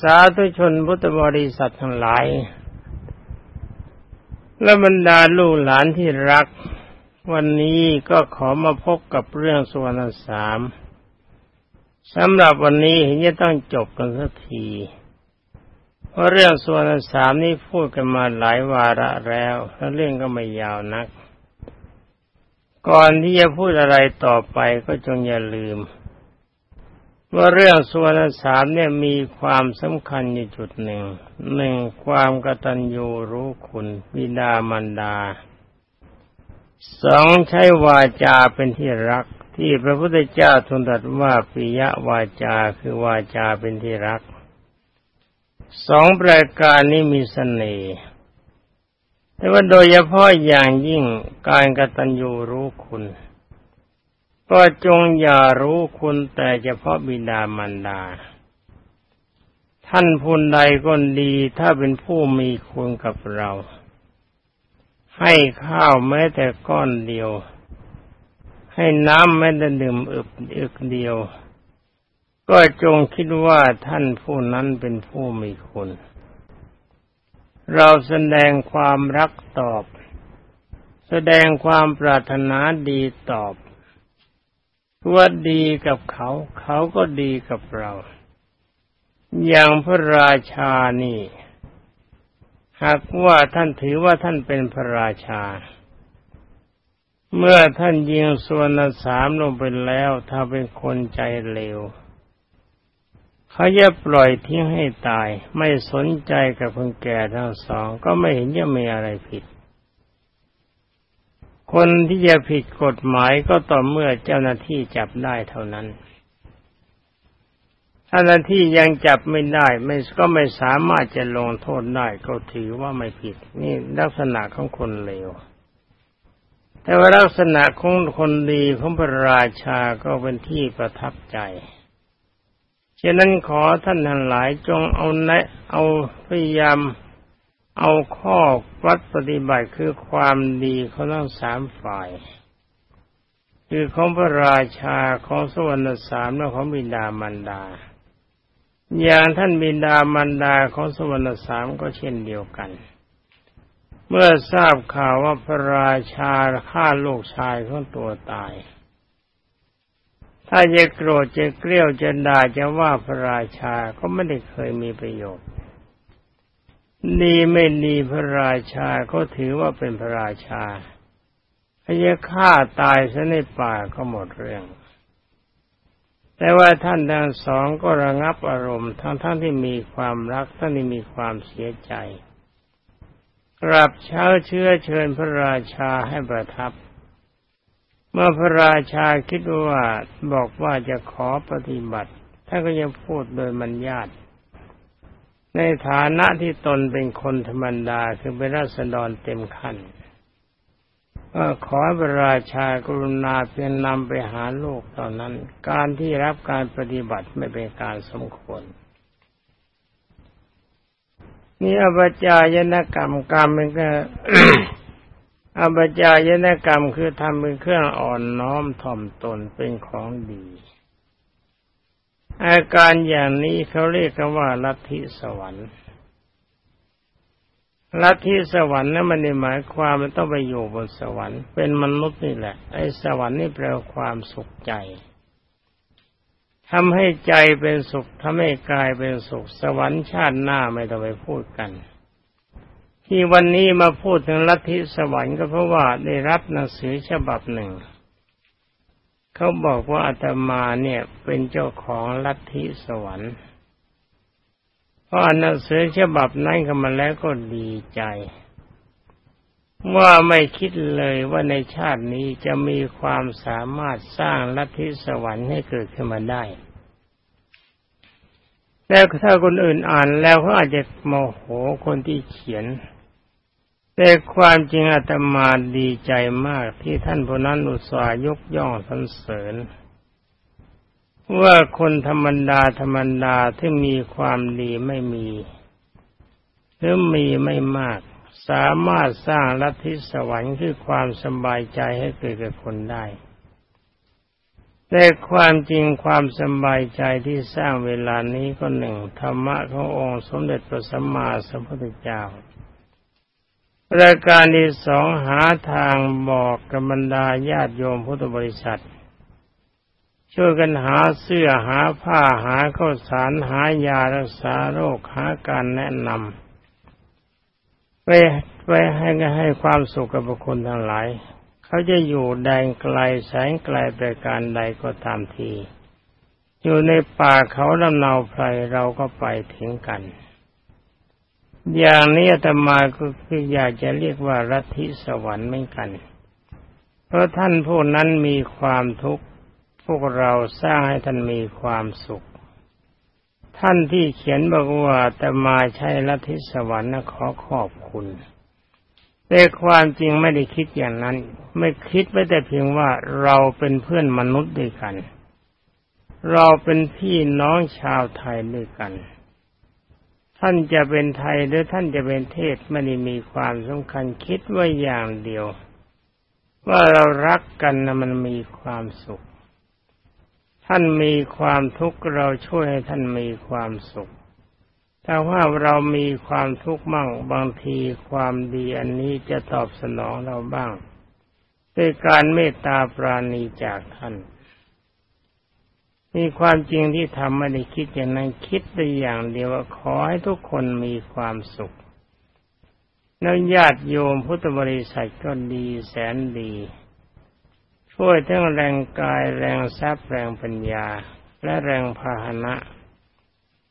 สาธุชนพุทธบริษัททั้งหลาย และบรรดาลูกหลานที่รัก วันนี้ก็ขอมาพบกับเรื่องสวรรณสามสำหรับวันนี้เห็นจะต้องจบกันสักที เพราะเรื่องสวรรณสามนี้พูดกันมาหลายวาระแล้วแล้วเรื่องก็ไม่ยาวนัก ก่อนที่จะพูดอะไรต่อไปก็จงอย่าลืม ว่าเรื่องส่วนสามเนี่ยมีความสำคัญอยู่จุดหนึ่งหนึ่งความกตัญญูรู้คุณบิดามารดาสองใช้วาจาเป็นที่รัก ที่พระพุทธเจ้าทรงตรัสว่าปิยวาจาคือวาจาเป็นที่รักสองประการนี้มีสเสน่ห์แต่ว่าโดยเฉพาะอย่างยิ่งการกตัญญูรู้คุณ ก็จงอย่ารู้คุณแต่เฉพาะบิดามารดา ท่านผู้ใดก็ดีถ้าเป็นผู้มีคุณกับเรา ให้ข้าวแม้แต่ก้อนเดียว ให้น้ำแม้แต่ดื่มอึบอึกเดียว ก็จงคิดว่าท่านผู้นั้นเป็นผู้มีคุณ เราแสดงความรักตอบ แสดงความปรารถนาดีตอบ ว่าดีกับเขา เขาก็ดีกับเรา อย่างพระราชานี่ หากว่าท่านถือว่าท่านเป็นพระราชา เมื่อท่านยิงส่วนสามลงไปแล้ว ถ้าเป็นคนใจเลวเขาจะปล่อยทิ้งให้ตาย ไม่สนใจกับคนแก่ทั้งสอง ก็ไม่เห็นจะมีอะไรผิด คนที่จะผิดกฎหมายก็ต่อเมื่อเจ้าหน้าที่จับได้เท่านั้นเจ้าหน้าที่ยังจับไม่ได้ไม่ก็ไม่สามารถจะลงโทษได้ก็ถือว่าไม่ผิด นี่ลักษณะของคนเลว แต่ว่าลักษณะของคนดีของพระราชาก็เป็นที่ประทับใจฉะนั้นขอท่านทั้งหลายจงเอาแนะเอาพยายาม เอาข้อวัดปฏิบัติคือความดีเของทั้งสามฝ่าย คือของพระราชาของสวรรค์สามและของบิดามารดา อย่างท่านบิดามารดาของสวรรค์สามก็เช่นเดียวกัน เมื่อทราบข่าวว่าพระราชาฆ่าลูกชายของตัวตาย ถ้าจะโกรธจะเกลี้ยวจะด่าจะว่าพระราชาก็ไม่ได้เคยมีประโยชน์ ดีไม่ดีพระราชาก็ถือว่าเป็นพระราชาถ้าฆ่าตายซะในป่าก็หมดเรื่อง แต่ว่าท่านทั้งสองก็ระงับอารมณ์ทั้งท่านที่มีความรักท่านที่มีความเสียใจกราบเช้าเชื้อเชิญพระราชาให้ประทับ เมื่อพระราชาคิดว่าบอกว่าจะขอปฏิบัติท่านก็ยังพูดโดยมันญาติ ในฐานะที่ตนเป็นคนธรรมดาคือเป็นราษฎรเต็มขั้นก็ขอพระราชากรุณาเพียงนำไปหาลูกตอนนั้น การที่รับการปฏิบัติไม่เป็นการสมควรนี่อบจายนกรรมกรรมเป็นก็อบจายนกรรมคือทำเป็นเครื่องอ่อนน้อมถ่อมตนเป็นของดี อาการอย่างนี้เขาเรียกกันว่าลัทธิสวรรค์ลัทธิสวรรค์นั้นมันหมายความมันต้องไปอยู่บนสวรรค์เป็นมนุษย์นี่แหละ ไอ้สวรรค์นี่แปลความสุขใจทำให้ใจเป็นสุขทำให้กายเป็นสุข สวรรค์ชาติหน้าไม่ต้องไปพูดกัน ที่วันนี้มาพูดถึงลัทธิสวรรค์ก็เพราะว่าได้รับหนังสือฉบับหนึ่ง เขาบอกว่าอาตมาเนี่ยเป็นเจ้าของลัทธิสวรรค์เพราะหนังสือฉบับนั้นกันมาแล้วก็ดีใจ ว่าไม่คิดเลยว่าในชาตินี้จะมีความสามารถสร้างลัทธิสวรรค์ให้เกิดขึ้นมาได้แล้วถ้าคนอื่นอ่านแล้วเขาอาจจะโมโหคนที่เขียน แต่ความจริงอาตมาดีใจมากที่ท่านผู้นั้นอุตส่าห์ยกย่องสรรเสริญ ว่าคนธรรมดาธรรมดาที่มีความดีไม่มีหรือมีไม่มาก สามารถสร้างลัทธิสวรรค์คือความสบายใจให้เกิดกับคนได้แต่ความจริงความสบายใจที่สร้างเวลานี้ก็หนึ่งธรรมะขององค์สมเด็จพระสัมมาสัมพุทธเจ้า ประการที่สองหาทางบอกกับบรรดาญาติโยมพุทธบริษัท ช่วยกันหาเสื้อหาผ้าหาข้าวสารหายารักษาโรคหาการแนะนำไปไปให้ให้ความสุขกับบุคคลทั้งหลาย เขาจะอยู่แดนไกลแสงไกลไปการใดก็ตามที อยู่ในป่าเขาลำเนาไพรเราก็ไปถึงกัน อย่างนี้อาตมาก็คืออยากจะเรียกว่ารัทิสวรรค์เหมือนกัน เพราะท่านผู้นั้นมีความทุกข์ พวกเราสร้างให้ท่านมีความสุข ท่านที่เขียนบอกว่าแต่มาใช้รัทิสวรรค์นะขอขอบคุณ แต่ความจริงไม่ได้คิดอย่างนั้น ไม่คิดไว้แต่เพียงว่าเราเป็นเพื่อนมนุษย์ด้วยกัน เราเป็นพี่น้องชาวไทยด้วยกัน ท่านจะเป็นไทยหรือท่านจะเป็นเทศไม่ได้มีความสำคัญคิดว่าอย่างเดียว ว่าเรารักกันนะมันมีความสุข ท่านมีความทุกข์เราช่วยให้ท่านมีความสุขถ้าว่าเรามีความทุกข์มั่งบางทีความดีอันนี้จะตอบสนองเราบ้าง ด้วยการเมตตาปราณีจากท่าน มีความจริงที่ทำไม่ได้คิดอย่างนั้นคิดไปอย่างเดียวว่าขอให้ทุกคนมีความสุขแล้วญาติโยมพุทธบริษัทก็ดีแสนดี ช่วยทั้งแรงกายแรงทรัพย์แรงปัญญา และแรงพาหนะ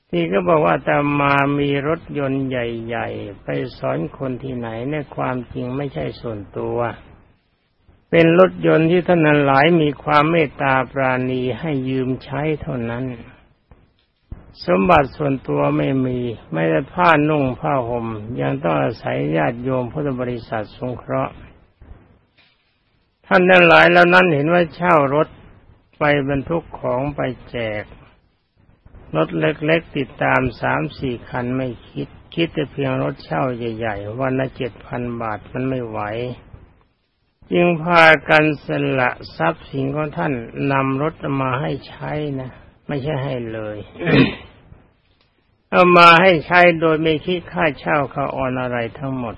ที่ก็บอกว่าแต่มามีรถยนต์ใหญ่ ๆ ไปสอนคนที่ไหนในความจริงไม่ใช่ส่วนตัว เป็นรถยนต์ที่ท่านนั้นหลายมีความเมตตาปราณีให้ยืมใช้เท่านั้น สมบัติส่วนตัวไม่มี ไม่ได้ผ้านุ่งผ้าห่ม ยังต้องอาศัยญาติโยมพุทธบริษัทสงเคราะห์ ท่านนั้นหลายแล้วนั้นเห็นว่าเช่ารถไปบรรทุกของไปแจก รถเล็กๆติดตามสามสี่คันไม่คิด คิดแต่เพียงรถเช่าใหญ่ ๆ วันละเจ็ดพันบาทมันไม่ไหว จึงพากันสละทรัพย์สินของท่านนำรถมาให้ใช้นะ ไม่ใช่ให้เลย เอามาให้ใช้โดยไม่คิดค่าเช่าค่าออนอะไรทั้งหมด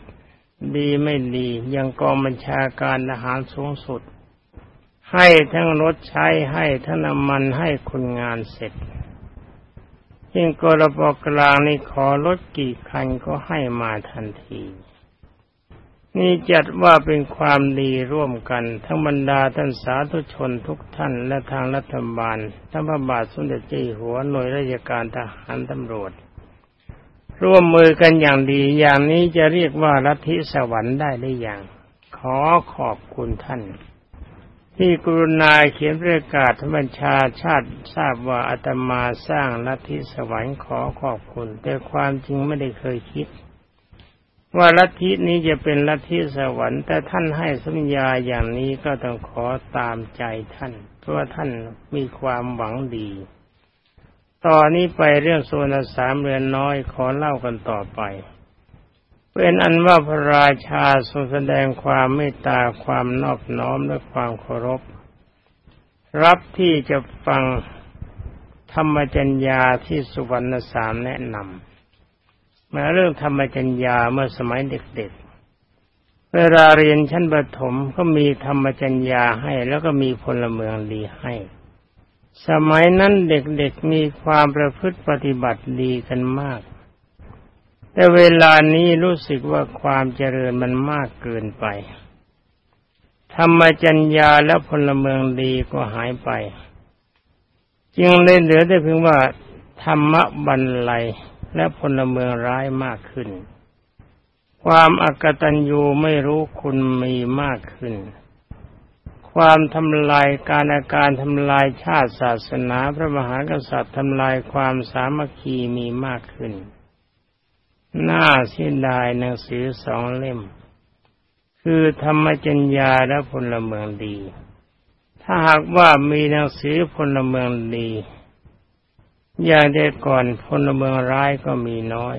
ดีไม่ดียังกองบัญชาการทหารสูงสุด ให้ทั้งรถใช้ให้ทั้งน้ำมันให้คนงานเสร็จยิ่งกรปกลางนี่ขอรถกี่คันก็ให้มาทันที นี่จัดว่าเป็นความดีร่วมกัน ทั้งบรรดาท่านสาธุชนทุกท่านและทางรัฐบาลทั้งพระบาทสมเด็จเจ้าหัวหน่วยราชการทหารตำรวจ ร่วมมือกันอย่างดีอย่างนี้จะเรียกว่าลัทธิสวรรค์ได้หรือยังขอขอบคุณท่าน ที่กรุณาเขียนประกาศธรรมชาชาติทราบว่าอาตมาสร้างลัทธิสวรรค์ขอขอบคุณ แต่ความจริงไม่ได้เคยคิด ว่าลัทธินี้จะเป็นลัทธิสวรรค์แต่ท่านให้สัญญาอย่างนี้ก็ต้องขอตามใจท่าน เพราะว่าท่านมีความหวังดี ตอนนี้ไปเรื่องโซนสามเรือนน้อยขอเล่ากันต่อไป เป็นอันว่าพระราชาทรงแสดงความเมตตาความนอบน้อมและความเคารพ รับที่จะฟังธรรมจัญญาที่สุวรรณสามแนะนำ มาเรื่องธรรมจัญญาเมื่อสมัยเด็กๆ เวลาเรียนชั้นประถมก็มีธรรมจัญญาให้ แล้วก็มีพลเมืองดีให้ สมัยนั้นเด็กๆมีความประพฤติปฏิบัติดีกันมาก แต่เวลานี้รู้สึกว่าความเจริญมันมากเกินไปธรรมจัญญาและพลเมืองดีก็หายไป จึงเลยเหลือได้เพียงว่าธรรมบันไล และพลเมืองร้ายมากขึ้น ความอักตันยูไม่รู้คุณมีมากขึ้น ความทำลายการอาการทำลายชาติศาสนาพระมหากษัตริย์ทำลายความสามัคคีมีมากขึ้น น่าเสียดายหนังสือสองเล่ม คือธรรมจัญญาและพลเมืองดี ถ้าหากว่ามีหนังสือพลเมืองดี อย่างเด็กก่อนพลเมืองร้ายก็มีน้อย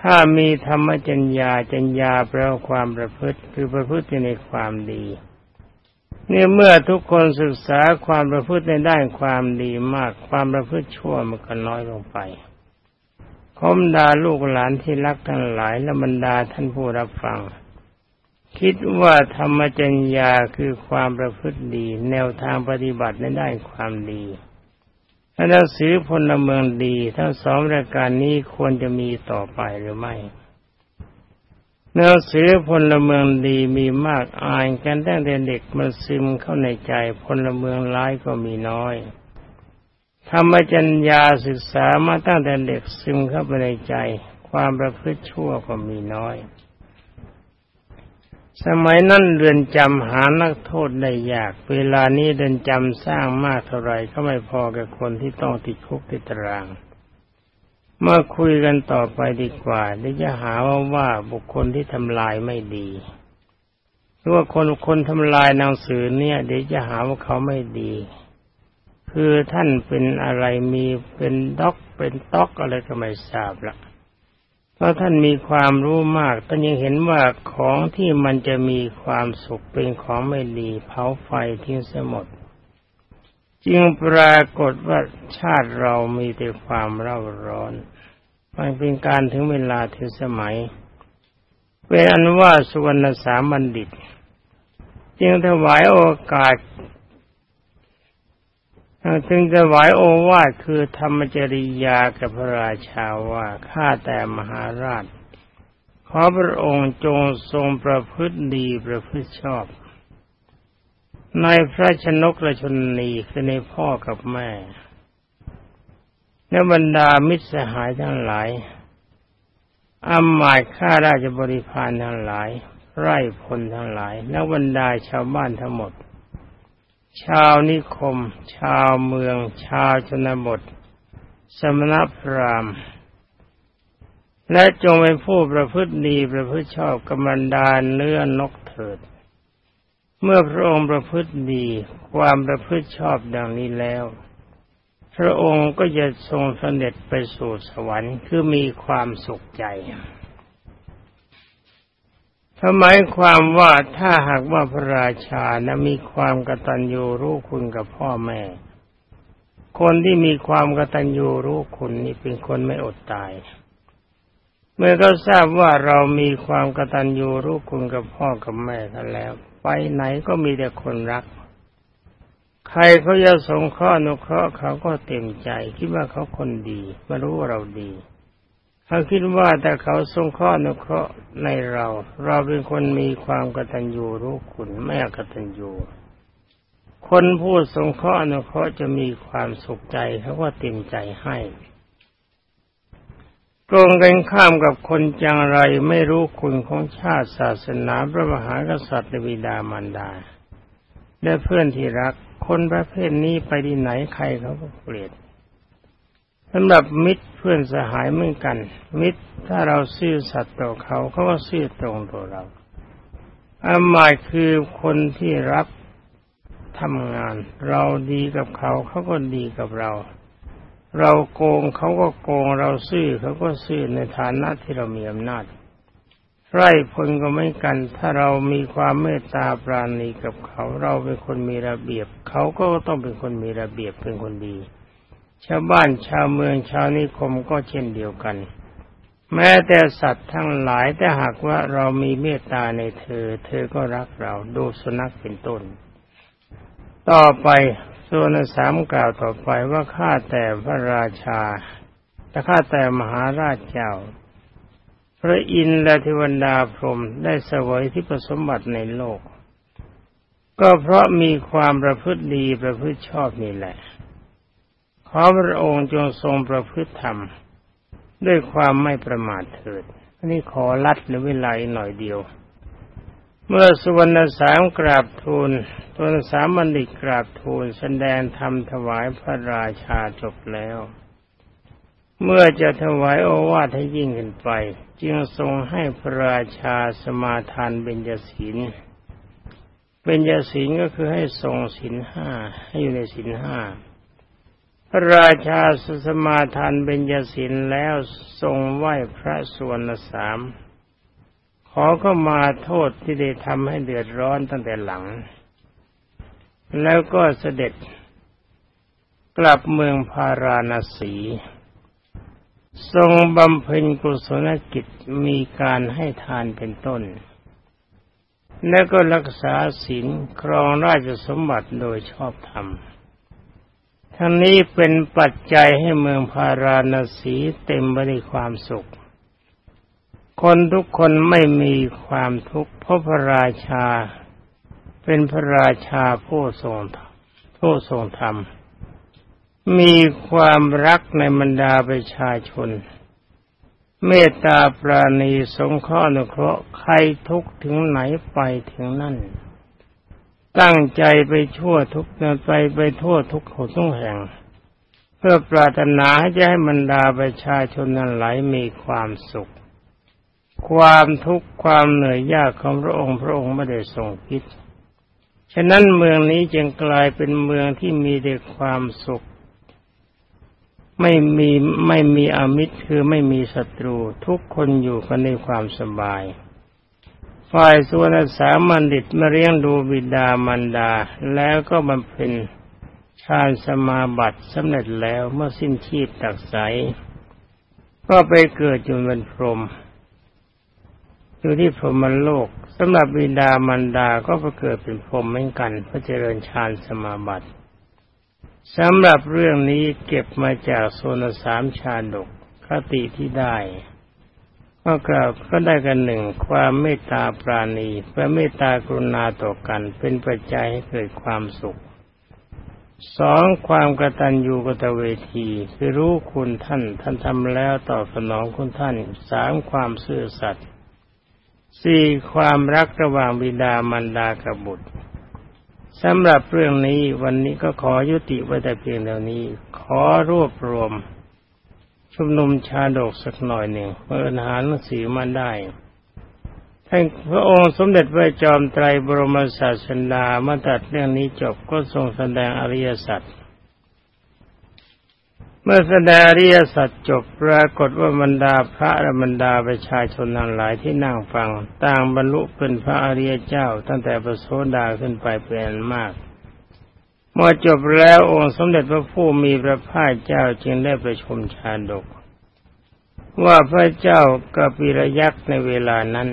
ถ้ามีธรรมจัญญาจัญญาแปลว่าความประพฤติคือประพฤติในความดีนี่เมื่อทุกคนศึกษาความประพฤติในด้านความดีมาก ความประพฤติชั่วมันก็น้อยลงไปขอมดาลูกหลานที่รักทั้งหลายและบรรดาท่านผู้รับฟัง คิดว่าธรรมจัญญาคือความประพฤติดี แนวทางปฏิบัติในด้านความดี หนังสือพลเมืองดี ทั้งสองรายการนี้ควรจะมีต่อไปหรือไม่หนังสือพลเมืองดีมีมากอ่านกันตั้งแต่เด็กมันซึมเข้าในใจพลเมืองร้ายก็มีน้อยธรรมจัญญาศึกษามาตั้งแต่เด็กซึมเข้าไปในใจ ความประพฤติชั่วก็มีน้อย สมัยนั้นเรือนจำหานักโทษได้ยาก เวลานี้เรือนจำสร้างมากเท่าไรก็ไม่พอกับคนที่ต้องติดคุกติดตารางเมื่อคุยกันต่อไปดีกว่าเดี๋ยวจะหาว่าว่าบุคคลที่ทำลายไม่ดีหรือว่าคนคนทำลายหนังสือเนี่ย เดี๋ยวจะหาว่าเขาไม่ดี คือท่านเป็นอะไรมีเป็นด็อกเป็นต๊อกอะไรก็ไม่ทราบละ เพราะท่านมีความรู้มากท่านยังเห็นว่าของที่มันจะมีความสุขเป็นของไม่ดีเผาไฟทิ้งเสียหมด จึงปรากฏว่าชาติเรามีแต่ความเร่าร้อน มันเป็นการถึงเวลาถึงสมัย เป็นอันว่าสุวรรณสามบัณฑิต จึงถวายโอกาส จึงถวายโอวาทคือธรรมจริยากับพระราชาว่าข้าแต่มหาราช ขอพระองค์จงทรงประพฤติดีประพฤติชอบ ในพระชนกและชนนีคือในพ่อกับแม่และบรรดามิตรสหายทั้งหลายอามาตข้าราชบริพารทั้งหลาย ไร่พลทั้งหลาย และบรรดาชาวบ้านทั้งหมด ชาวนิคม ชาวเมือง ชาวชนบท สมณพราหมณ์ และจงเป็นผู้ประพฤติดีประพฤติชอบกำมันดาเนื้อนกเถิด เมื่อพระองค์ประพฤติดีความประพฤติชอบดังนี้แล้ว พระองค์ก็จะทรงเสด็จไปสู่สวรรค์คือมีความสุขใจ ทำไมความว่าถ้าหากว่าพระราชานะมีความกตัญญูรู้คุณกับพ่อแม่ คนที่มีความกตัญญูรู้คุณนี่เป็นคนไม่อดตาย เมื่อเขาทราบว่าเรามีความกตัญญูรู้คุณกับพ่อกับแม่กันแล้ว ไปไหนก็มีแต่คนรัก ใครเขาจะสงเคราะห์นุเคราะห์เขาก็เต็มใจ คิดว่าเขาคนดี มารู้ว่าเราดี เขาคิดว่าแต่เขาสงเคราะห์นุเคราะห์ในเรา เราเป็นคนมีความกตัญญูรู้คุณไม่กตัญญูคนผู้สงเคราะห์นุเคราะห์จะมีความสุขใจเขาก็เต็มใจให้ตรงกันข้ามกับคนจังไรไม่รู้คุณของชาติศาสนาพระมหากษัตริย์วิดามารดา และเพื่อนที่รัก คนประเภทนี้ไปที่ไหนใครเขาก็เกลียดสำหรับมิตร เพื่อนสหายเหมือนกัน มิตรถ้าเราซื่อสัตย์ต่อเขาเขาก็ซื่อตรงต่อเราอาหมายคือคนที่รับทำงาน เราดีกับเขาเขาก็ดีกับเรา เราโกงเขาก็โกงเราซื่อเขาก็ซื่อในฐานะที่เรามีอำนาจไร่พลก็ไม่กัน ถ้าเรามีความเมตตาปราณีกับเขา เราเป็นคนมีระเบียบ เขาก็ต้องเป็นคนมีระเบียบเป็นคนดี ชาวบ้านชาวเมืองชาวนิคมก็เช่นเดียวกัน แม้แต่สัตว์ทั้งหลายแต่หากว่าเรามีเมตตาในเธอ เธอก็รักเราดูสุนัขเป็นต้น ต่อไปส่วนสามกล่าวต่อไปว่าข้าแต่พระราชาและข้าแต่มหาราชเจ้า พระอินทร์และเทวดาพรหมได้สวยที่ประสมบัติในโลก ก็เพราะมีความประพฤติดีประพฤติชอบนี่แหละ ขอพระองค์จงทรงประพฤติธรรม ด้วยความไม่ประมาทเถิดอันนี้ขอลัดในเวลาหน่อยเดียว เมื่อสุวรรณสามกราบทูลตนสามบัณฑิตกราบทูลแสดงธรรมถวายพระราชาจบแล้ว เมื่อจะถวายโอวาทให้ยิ่งขึ้นไป จึงทรงให้พระราชาสมาทานเบญจศีลเบญจศีลก็คือให้ทรงศีลห้าให้อยู่ในศีลห้า พระราชาสมาทานเบญจศีลแล้วทรงไหว้พระสวรรสาม ขอก็มาโทษที่ได้ทำให้เดือดร้อนตั้งแต่หลัง แล้วก็เสด็จกลับเมืองพาราณสี ทรงบำเพ็ญกุศลกิจมีการให้ทานเป็นต้น และก็รักษาศีลครองราชสมบัติโดยชอบธรรม ทั้งนี้เป็นปัจจัยให้เมืองพาราณสีเต็มไปด้วยความสุข คนทุกคนไม่มีความทุกข์เพราะพระราชา เป็นพระราชาผู้ทรงผู้ทรงธรรม มีความรักในบรรดาประชาชน เมตตาปราณีสงเคราะห์นุเคราะห์ใครทุกถึงไหนไปถึงนั่น ตั้งใจไปชั่วทุกไปไปทั่วทุกหนทุกแห่ง เพื่อปรารถนาจะให้บรรดาประชาชนนั้นไหลมีความสุข ความทุกข์ความเหนื่อยยากของพระองค์พระองค์ไม่ได้ทรงคิด ฉะนั้นเมืองนี้จึงกลายเป็นเมืองที่มีแต่ความสุข ไม่มีไม่มีอมิตรคือไม่มีศัตรู ทุกคนอยู่กันในความสบาย ฝ่ายส่วนสามัญดิตมาเลี้ยงดูบิดามารดา แล้วก็บำเพ็ญฌานสมาบัติสำเร็จแล้วเมื่อสิ้นชีพตักใสก็ไปเกิดอยู่บนพรหมอยู่ที่พรหมโลกสำหรับบิดามันดาก็ประเกิดเป็นพรหมเหมือนกันพระเจริญฌานสมาบัติสำหรับเรื่องนี้เก็บมาจากโซนสามชาดกคติที่ได้ ก็กล่าวก็ได้กันหนึ่งความเมตตาปราณีและเมตตากรุณาต่อกันเป็นปัจจัยให้เกิดความสุขสองความกตัญญูกตเวทีคือรู้คุณท่านท่านทำแล้วตอบสนองคุณท่านสามความซื่อสัตย์สี่ความรักระหว่างบิดามารดากับบุตรสำหรับเรื่องนี้วันนี้ก็ขอยุติไว้แต่เพียงเท่านี้ ขอรวบรวม ชุมนุมชาดกสักหน่อยหนึ่งเพื่อหาหนังสือมาได้ท่านพระองค์สมเด็จพระจอมไตรบรมศาสดามื่อตัดเรื่องนี้จบก็ทรงแสดงอริยสัจเมื่อแสดงอริยสัจจบปรากฏว่าบรรดาพระและบรรดาประชาชนทั้งหลายที่นั่งฟัง ต่างบรรลุเป็นพระอริยเจ้า ตั้งแต่ประโสดาขึ้นไปเป็นมาก เมื่อจบแล้วองค์สมเด็จพระผู้มีพระภาคเจ้าจึงได้ประชุมชาดก ว่าพระเจ้ากปิรยักษ์ในเวลานั้น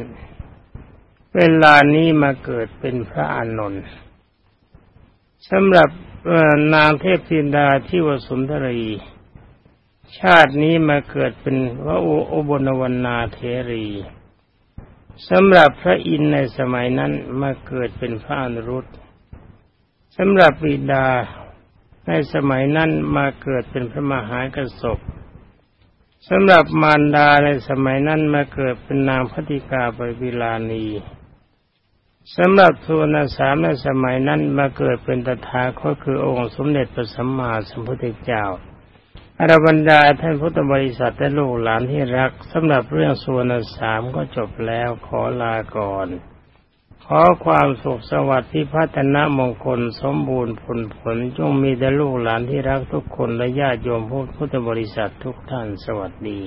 เวลานี้มาเกิดเป็นพระอานนท์สำหรับนางเทพธินดาที่วสุนทรี ชาตินี้มาเกิดเป็นพระโอบลวรรณาเทรีสำหรับพระอินในสมัยนั้นมาเกิดเป็นพระอนุรุต สำหรับบิดาในสมัยนั้นมาเกิดเป็นพระมหากระสบสำหรับมารดาในสมัยนั้นมาเกิดเป็นนางพัติกาปวิลานีสำหรับทูนสามในสมัยนั้นมาเกิดเป็นตถาคตคือองค์สมเด็จพระสัมมาสัมพุทธเจ้าอรบรรดาท่านพุทธบริษัทและลูกหลานที่รักสำหรับเรื่องส่วนสามก็จบแล้วขอลาก่อน ขอความสุขสวัสดิ์ที่พัฒนามงคลสมบูรณ์ผลผลจงมีแต่ลูกหลานที่รักทุกคนและญาติโยมพุทธบริษัททุกท่านสวัสดี